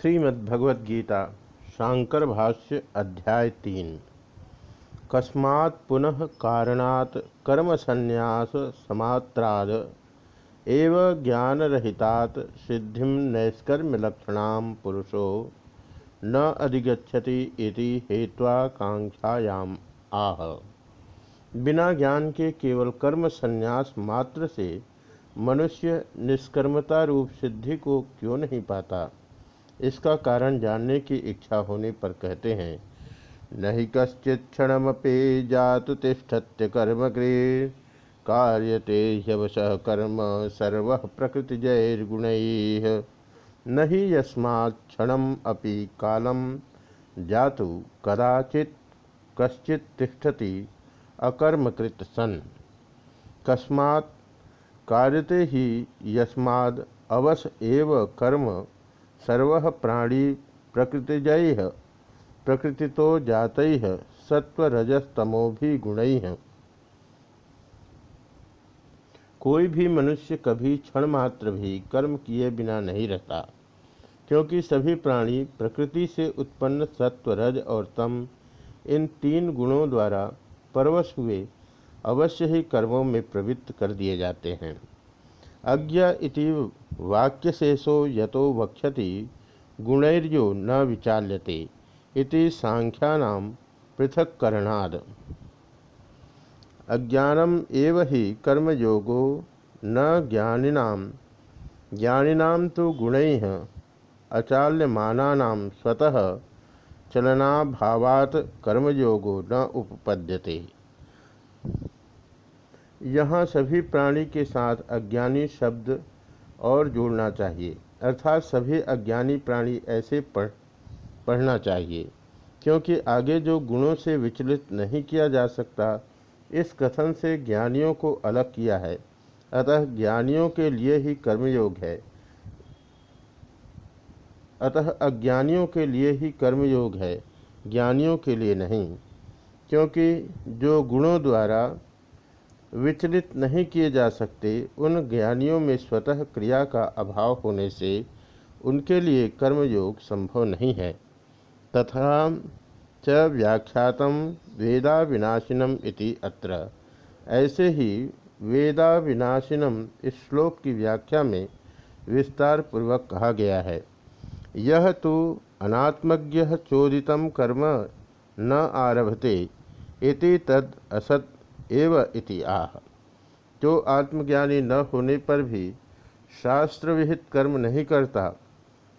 श्रीमद्भगवद्गीता शांकर भाष्य अध्याय तीन। कस्मात् पुनः कारणात् कर्म संन्यास समात्राद, एव सिद्धिं नैष्कर्म्यलक्षणां पुरुषो न अधिगछति इति हेत्वाकांक्षायाम आह। बिना ज्ञान के केवल कर्म संन्यास मात्र से मनुष्य निष्कर्मता रूप सिद्धि को क्यों नहीं पाता? इसका कारण जानने की इच्छा होने पर कहते हैं, नहीं कश्चित क्षणमपे जातु तिष्ठत्य कर्म गृह कार्यते ह्यवश कर्म सर्व प्रकृति जैर्गुण नहीं यस्मात् क्षणम अपि कालम जातु कदाचित कश्चित तिष्ठति अकर्मकृत सन। कस्मात् कार्यते ही यस्माद् अवश एव कर्म सर्व प्राणी प्रकृतिजय प्रकृति तो जात सत्वरजस्तमो भी गुण कोई भी मनुष्य कभी क्षण मात्र भी कर्म किए बिना नहीं रहता, क्योंकि सभी प्राणी प्रकृति से उत्पन्न सत्व रज और तम, इन तीन गुणों द्वारा परवश हुए, अवश्य ही कर्मों में प्रवृत्त कर दिए जाते हैं। अज्ञा इति वाक्यशेषो यतो वक्षति, गुणैर्यो न विचाल्यते इति सांख्यानां पृथक्करणाद। अज्ञानम एव ही कर्मयोगो न ज्ञानिनां ज्ञानिनां तो गुणैः अचाल्यमानानां स्वतः चलनाभावात् कर्मयोगो न उपपद्यते। यहाँ सभी प्राणी के साथ अज्ञानी शब्द और जोड़ना चाहिए। अर्थात सभी अज्ञानी प्राणी ऐसे पढ़, पढ़ना चाहिए, क्योंकि आगे जो गुणों से विचलित नहीं किया जा सकता, इस कथन से ज्ञानियों को अलग किया है। अतः ज्ञानियों के लिए ही कर्मयोग है। अतः अज्ञानियों के लिए ही कर्मयोग है, ज्ञानियों के लिए नहीं, क्योंकि जो गुणों द्वारा विचलित नहीं किए जा सकते, उन ज्ञानियों में स्वतः क्रिया का अभाव होने से उनके लिए कर्मयोग संभव नहीं है। तथा च व्याख्यात वेदा विनाशिनम इति अत्र। ऐसे ही वेदा विनाशिनम इस श्लोक की व्याख्या में विस्तार पूर्वक कहा गया है। यह तो अनात्मज्ञ चोदित कर्म न आरभते, इति तद असत। एव इति आह। जो आत्मज्ञानी न होने पर भी शास्त्र विहित कर्म नहीं करता,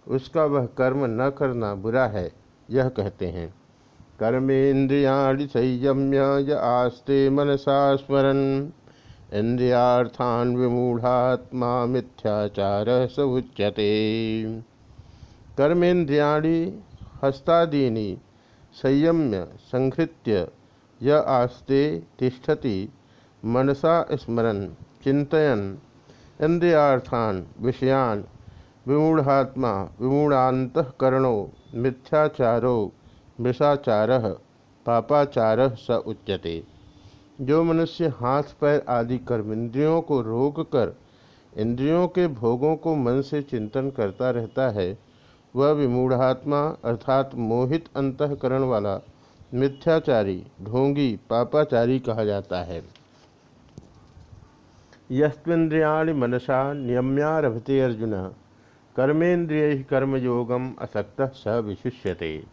उसका वह कर्म न करना बुरा है, यह कहते हैं। कर्मेन्द्रिया संयम्य य आस्ते मनसा स्मरण इंद्रियार्थान विमूढ़ात्मा मिथ्याचार स उच्यते। कर्मेन्द्रियाणि हस्तादीनि संयम्य संहृत्य य आस्ते तिष्ठति मनसा स्मरन चिंतन इंद्रियार्थान विषयान, विमूढ़ात्मा विमूढ़ातकरणों मिथ्याचारो मृषाचार पापाचार स उच्यते। जो मनुष्य हाथ, पैर आदि कर्मेंद्रियों को रोक कर इंद्रियों के भोगों को मन से चिंतन करता रहता है, वह विमूढ़ात्मा अर्थात मोहित अंतकरण वाला मिथ्याचारी, ढोंगी, पापाचारी कहा जाता है। यस्वेन्द्रियाणि मनसा नियम्यारभते अर्जुन कर्मेन्द्रिय कर्मयोगम असक्त स विशिष्यते।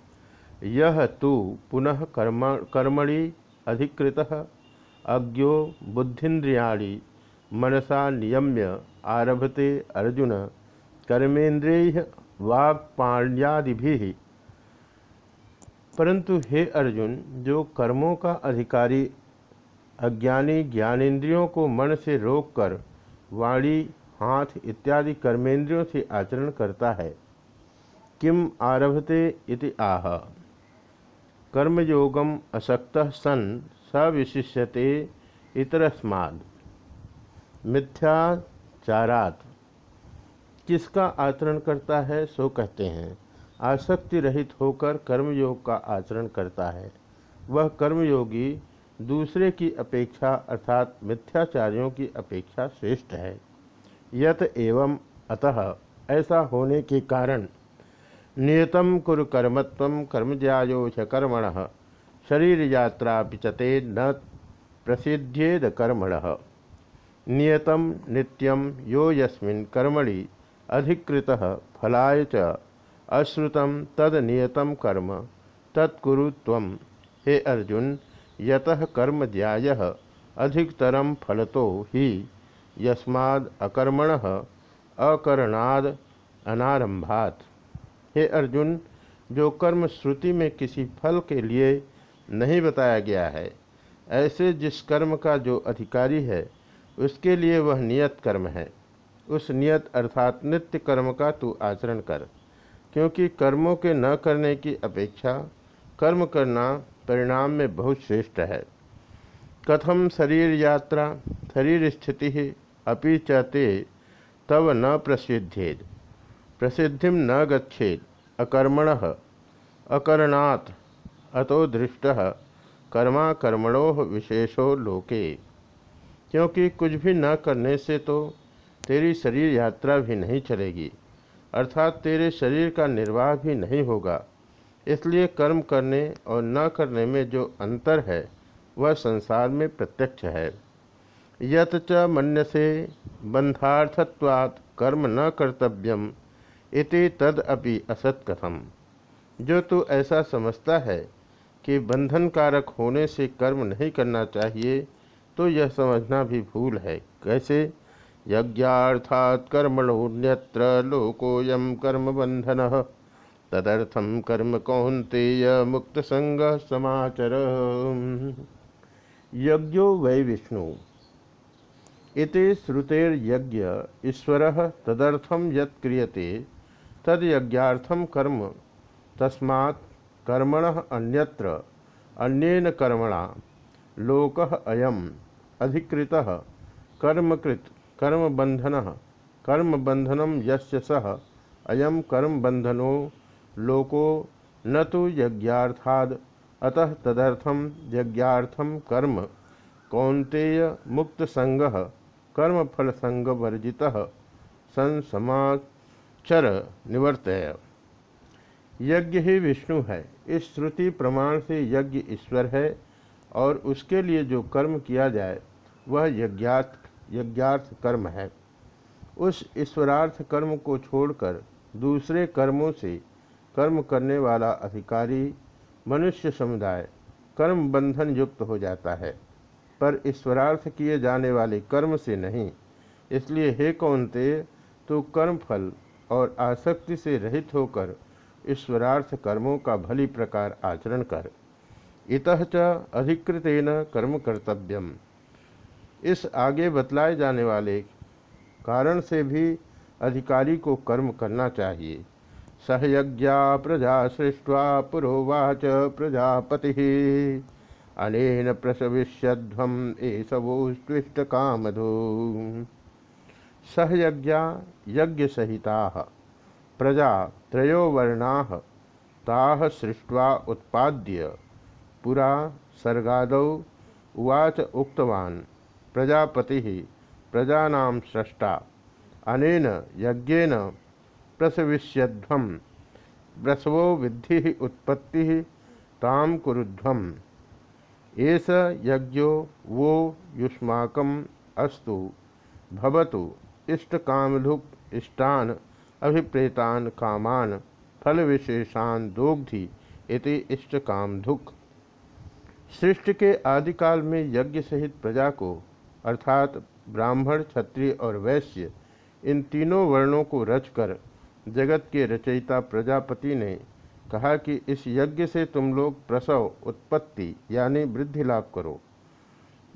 यह तो पुनः कर्म, कर्मणि अधिकृत, अज्ञो बुद्धिन्द्रियाणि मनसा नियम्य आरभते अर्जुन कर्मेन्द्रिय वाक्पाण्यादि परंतु हे अर्जुन, जो कर्मों का अधिकारी अज्ञानी ज्ञानेन्द्रियों को मन से रोककर वाणी, हाथ इत्यादि कर्मेंद्रियों से आचरण करता है, किम आरभते इति आह। कर्मयोगम असक्त सन सविशिष्यते इतरस्माद। मिथ्याचारात किसका आचरण करता है, सो कहते हैं। आसक्ति रहित होकर कर्मयोग का आचरण करता है। वह कर्मयोगी दूसरे की अपेक्षा अर्थात मिथ्याचार्यों की अपेक्षा श्रेष्ठ है। यत एवं अतः ऐसा होने के कारण नियतम कुरु कर्मत्व कर्मज्यायो कर्मण, शरीर यात्रा पिचते न प्रसिद्धेद कर्मण। नियतम नित्यम यो यस्मिन् कर्मणि अधिकृत फलाय च अश्रुतम तद नियतम कर्म। तत्कुरु तम हे अर्जुन, यतः कर्म ज्याय अधिकतरम फलतो ही। यस्माद अकर्मण अकरणाद अनारंभात हे अर्जुन, जो कर्म श्रुति में किसी फल के लिए नहीं बताया गया है, ऐसे जिस कर्म का जो अधिकारी है, उसके लिए वह नियत कर्म है। उस नियत अर्थात नित्य कर्म का तू आचरण कर। क्योंकि कर्मों के न करने की अपेक्षा कर्म करना परिणाम में बहुत श्रेष्ठ है। कथम शरीर यात्रा, शरीर स्थिति अपि चते तब न प्रसिद्धेद प्रसिद्धि न गच्छेद, अकर्मण, अकरणात् अतो दृष्ट कर्मा कर्मणो विशेषो लोके। क्योंकि कुछ भी न करने से तो तेरी शरीर यात्रा भी नहीं चलेगी। अर्थात तेरे शरीर का निर्वाह भी नहीं होगा। इसलिए कर्म करने और न करने में जो अंतर है, वह संसार में प्रत्यक्ष है। यत च मन्य से बंधार्थत्वात् कर्म न कर्तव्यम इति तद अपि असत कथम जो तू ऐसा समझता है कि बंधन कारक होने से कर्म नहीं करना चाहिए तो यह समझना भी भूल है। कैसे? यज्ञार्थात कर्मणोन्यत्र लोकोयम कर्म बंधन तदर्थम कर्म मुक्त संग समाचर। यज्ञो वै विष्णु। इति श्रुतेर्यज्ञ ईश्वर तदर्थम यत् क्रियते तद्यज्ञार्थम कर्म। तस्मात् कर्मण अन्यत्र, अन्येन कर्मणा, लोकः अयम, अधिकृतः, कर्मकृत। कर्म बंधन कर्म बंधनम यस्य सह अयम कर्म बंधनो लोको न तो यज्ञार्थाद। अतः तदर्थम यज्ञार्थम कर्म कौंतेय मुक्त संग कर्म फल संग वर्जित सन समाचर निवर्तय। यज्ञ ही विष्णु है। इस श्रुति प्रमाण से यज्ञ ईश्वर है और उसके लिए जो कर्म किया जाए, वह यज्ञात यज्ञार्थ कर्म है। उस ईश्वरार्थ कर्म को छोड़कर दूसरे कर्मों से कर्म करने वाला अधिकारी मनुष्य समुदाय कर्म बंधन युक्त हो जाता है। पर ईश्वरार्थ किए जाने वाले कर्म से नहीं, इसलिए हे कौनते तो कर्म फल और आसक्ति से रहित होकर ईश्वरार्थ कर्मों का भली प्रकार आचरण कर। इत अधिकृतेन कर्म कर्तव्यम। इस आगे बतलाए जाने वाले कारण से भी अधिकारी को कर्म करना चाहिए। सहयज्ञा प्रजा सृष्टवा पुरोवाच प्रजापति। अनेन प्रसविष्यध्वम एसवोस्पृष्ट कामधो सहयज्ञा यज्ञ सहिता प्रजा त्रयो वर्णा ताह सृष्ट्वा उत्पाद्य। पुरा सर्गादौ उवाच उक्तवान्। प्रजापति प्रजा सृष्टा अनेन यज्ञेन प्रसविष्यध्वम प्रसवो विद्धि उत्पत्ति ताम कुरुध्वम एस यज्ञो वो युष्माकम अस्तु। भवतु इष्टकामधुक, इष्टान, अभिप्रेतान, कामान फल विशेषान दोग्धि इति इष्टकामधुक। सृष्टि के आदिकाल में यज्ञ सहित प्रजा को अर्थात ब्राह्मण, क्षत्रिय और वैश्य, इन तीनों वर्णों को रचकर जगत के रचयिता प्रजापति ने कहा कि इस यज्ञ से तुम लोग प्रसव, उत्पत्ति यानी वृद्धि लाभ करो।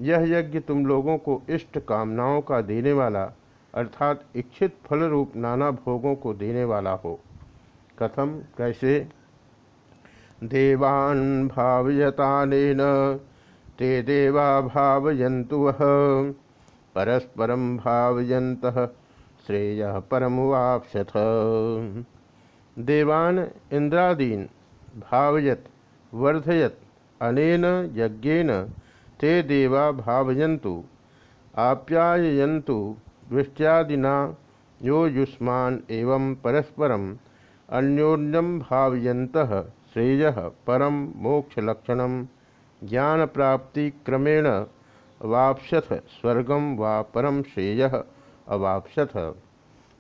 यह यज्ञ तुम लोगों को इष्ट कामनाओं का देने वाला, अर्थात इच्छित फल रूप नाना भोगों को देने वाला हो। कथम? कैसे? देवान् भावयतानेन ते देवा भावयन्तु वह परस्परम भावयंत श्रेय परमुवापथ देवान इंद्रादीन भावयत, वर्धयत, अनेन यज्ञेन ते देवा भावयन्तु, आप्याययन्तु दृष्ट्यादिना यो युष्मान एवं परस्परम अन्योन्यम भावयंत श्रेय परम मोक्षलक्षण ज्ञान प्राप्ति क्रमेण अवापसथ स्वर्गम व परम श्रेय अवापसथ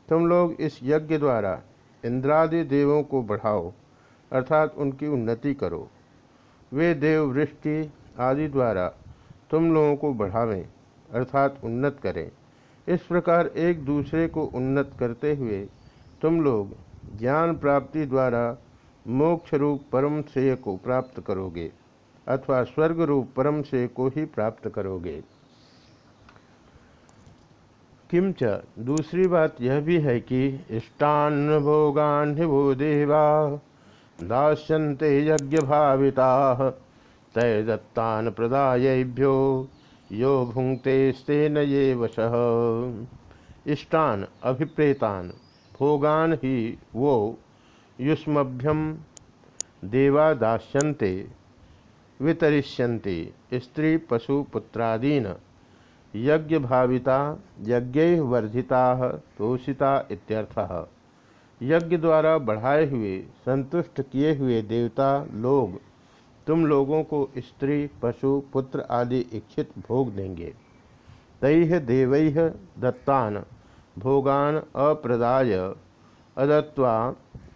तुम लोग इस यज्ञ द्वारा इंद्रादि देवों को बढ़ाओ, अर्थात उनकी उन्नति करो। वे देव वृष्टि आदि द्वारा तुम लोगों को बढ़ावें, अर्थात उन्नत करें। इस प्रकार एक दूसरे को उन्नत करते हुए तुम लोग ज्ञान प्राप्ति द्वारा मोक्ष रूप परम श्रेय को प्राप्त करोगे। अथवा स्वर्ग रूप परम श्रेय को ही प्राप्त करोगे। किंच, दूसरी बात यह भी है कि इष्टान्न भोगान वो देवा, दास्यन्ते यज्ञ भाविता तय दत्तान प्रदायभ्यो यो भुंगते स्तेन ये वश। इष्टान, अभिप्रेतान, भोगान ही वो युष्मभ्यम देवा दास्यन्ते। वितरिष्यन्ते। स्त्री पशु पुत्रादीन। यज्ञ भाविता यज्ञ वर्धिता तोषिता इत्यर्थः। यज्ञ द्वारा बढ़ाए हुए, संतुष्ट किए हुए देवता, लोग, तुम लोगों को स्त्री, पशु, पुत्र आदि इच्छित भोग देंगे। तैह देव दत्तान। भोगान अप्रदाय। अदत्वा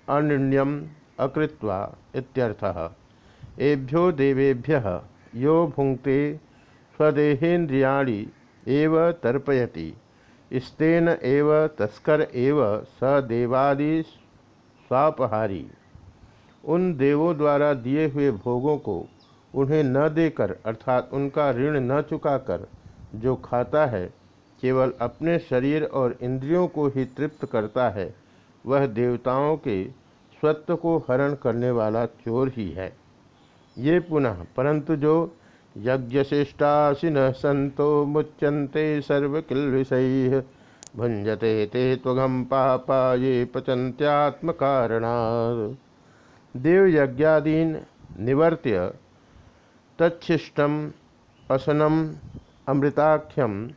अनिण्यम अकृत्वा इत्यर्थः। एभ्यो देवेभ्य, यो भुंक्ते स्वदेहेन्द्रियाणि एव तर्पयति। स्तेन एव, तस्कर एव, स देवादि स्वापहारी। उन देवों द्वारा दिए हुए भोगों को उन्हें न देकर, अर्थात उनका ऋण न चुकाकर, जो खाता है, केवल अपने शरीर और इंद्रियों को ही तृप्त करता है, वह देवताओं के स्वत्व को हरण करने वाला चोर ही है। ये पुनः, परंतु जो यज्ञशिष्टाशिन सन्तो मुच्यन्ते सर्वकिल्विषैः भुंजते ते त्वघम पापा ये पचन्त्यात्मकारणात्। देवयज्ञादीन निवर्त्य तच्छिष्टम असनम अमृताख्यम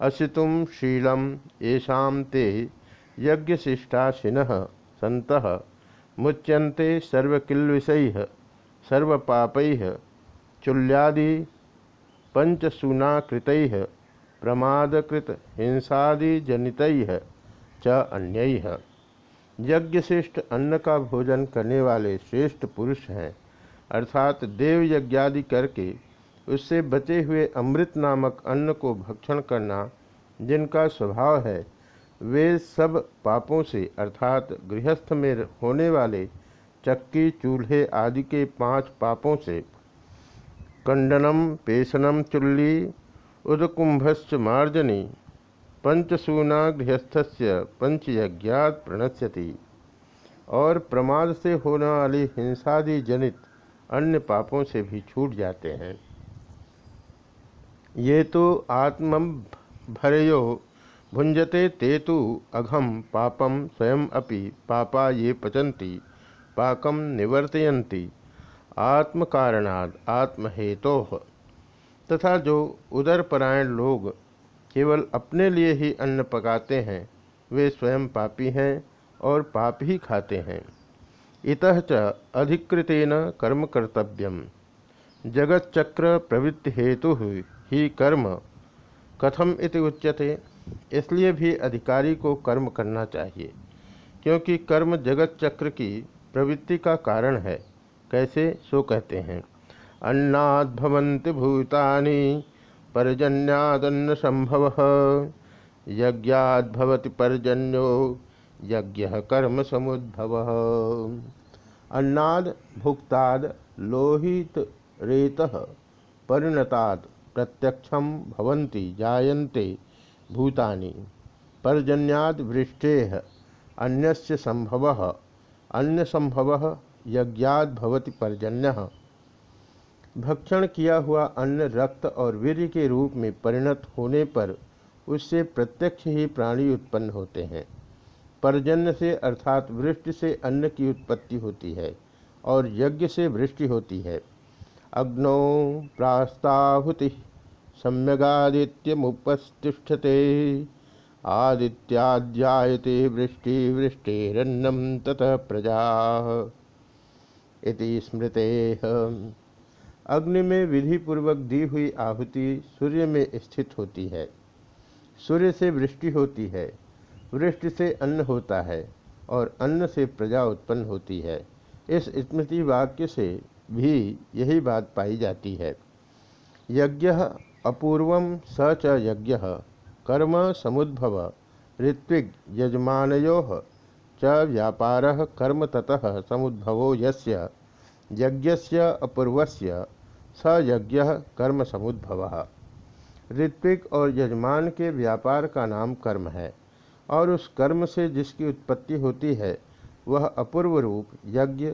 असितुम शीलम येषा ते यज्ञशिष्टाशिन सत मुच्यन्ते सर्वकिल्विषैः। सर्वपापैः चुल्यादि पंचसूनाकृत, प्रमादकृत हिंसादिजनित च अन्य। यज्ञश्रेष्ठ अन्न का भोजन करने वाले श्रेष्ठ पुरुष हैं, अर्थात देव यज्ञादि करके उससे बचे हुए अमृत नामक अन्न को भक्षण करना जिनका स्वभाव है, वे सब पापों से, अर्थात गृहस्थ में होने वाले चक्की, चूल्हे आदि के पाँच पापों से कंडनम, पेशनम, चुल्ली, उदकुंभश्च मार्जनी, पंचसूना गृहस्थस्य पंचयज्ञात प्रणश्यति। और प्रमाद से होने वाली हिंसादि जनित अन्य पापों से भी छूट जाते हैं। ये तो आत्म भरयो, भुंजते ते तो अघम पापम स्वयं अपि पापा ये पचन्ति। पाकम निवर्तयन्ति। आत्म कारणाद आत्महेतो। तथा जो उदरपरायण लोग केवल अपने लिए ही अन्न पकाते हैं, वे स्वयं पापी हैं और पाप ही खाते हैं। इतः च अधिकृतेन कर्म कर्तव्यम जगत चक्र प्रवृत्ति हेतु ही कर्म। कथम इति उच्यते, इसलिए भी अधिकारी को कर्म करना चाहिए, क्योंकि कर्म जगत चक्र की प्रवृत्ति का कारण है। कैसे? सो कहते हैं। अन्नाद भूतानि पर्जन्यादन्न संभव यज्ञाद भवति पर्जन्यो, यज्ञ कर्म समुद्भव। अन्नाद, भुक्ताद, लोहित रेत, परिणताद प्रत्यक्षम भवन्ति, जायन्ते भूतानि। पर्जन्याद वृष्टेः, अन्यस्य संभवः अन्य संभव यज्ञाद भवति पर्जन्य। भक्षण किया हुआ अन्न, रक्त और वीर्य के रूप में परिणत होने पर उससे प्रत्यक्ष ही प्राणी उत्पन्न होते हैं। पर्जन्य से अर्थात वृष्टि से अन्न की उत्पत्ति होती है और यज्ञ से वृष्टि होती है। अग्नौ प्रास्ताहुति सम्यगादित्य मुपस्तिष्ठते आदित्याध्यायते वृष्टि वृष्टिरन्नम ततः प्रजा। इति स्मृते। अग्नि में विधि पूर्वक दी हुई आहुति सूर्य में स्थित होती है। सूर्य से वृष्टि होती है। वृष्टि से अन्न होता है और अन्न से प्रजा उत्पन्न होती है। इस स्मृति वाक्य से भी यही बात पाई जाती है। यज्ञ अपूर्व स च यज्ञ। कर्म समुद्भव ऋत्विग यजमानो च व्यापार कर्म ततः समुद्भवो यस्य, यज्ञस्य अपूर्वस्य, स यज्ञ कर्म समुद्भव। ऋत्विक और यजमान के व्यापार का नाम कर्म है, और उस कर्म से जिसकी उत्पत्ति होती है, वह अपूर्व रूप यज्ञ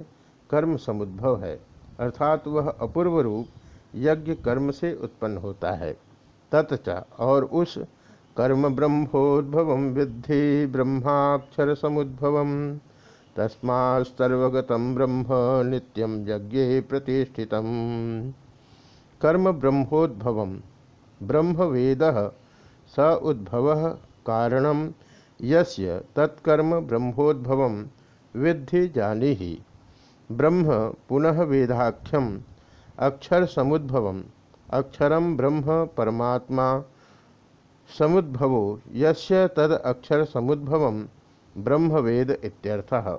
कर्म समुद्भव है, अर्थात वह अपूर्व रूप यज्ञ कर्म से उत्पन्न होता है। ततच और उस कर्म ब्रह्मोद्भव विद्धि ब्रह्माक्षर समुद्भव तस्मात्सर्वगत ब्रह्म नित्यम यज्ञ प्रतिष्ठित कर्म ब्रह्मोद्भव ब्रह्म वेद स उद्भव कारण यस्य तत्कर्म ब्रह्मोद्भव विद्धि जानी ही ब्रह्म पुनः वेदाख्यम अक्षर समुद्भव अक्षरम ब्रह्म परमात्मा समुद्भवो, यस्य तद अक्षर समुद्भव ब्रह्म वेद इत्यर्थः।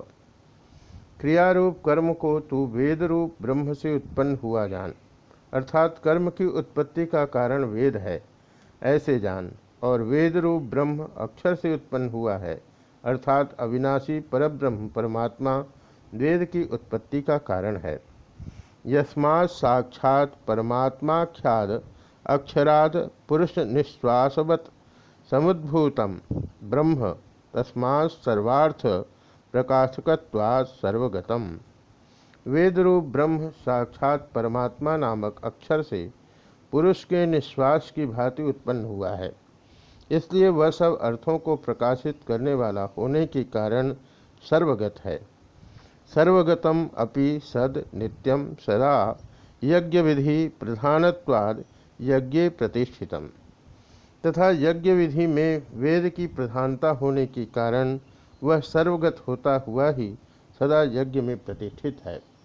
क्रियारूप कर्म को तू वेद रूप ब्रह्म से उत्पन्न हुआ जान, अर्थात कर्म की उत्पत्ति का कारण वेद है, ऐसे जान, और वेद रूप ब्रह्म अक्षर से उत्पन्न हुआ है, अर्थात अविनाशी परब्रह्म परमात्मा वेद की उत्पत्ति का कारण है। यस्मा साक्षात परमात्माख्याद अक्षराद पुरुष निश्वासवत समुद्भूतम ब्रह्म तस्मा सर्वार्थ प्रकाशकत्वात् सर्वगतम। वेद रूप ब्रह्म साक्षात परमात्मा नामक अक्षर से पुरुष के निश्वास की भांति उत्पन्न हुआ है। इसलिए वह सब अर्थों को प्रकाशित करने वाला होने के कारण सर्वगत है। सर्वगतम अपि सद नित्यम सदा यज्ञ विधि प्रधानत्वाद यज्ञ प्रतिष्ठितम। तथा यज्ञ विधि में वेद की प्रधानता होने के कारण वह सर्वगत होता हुआ ही सदा यज्ञ में प्रतिष्ठित है।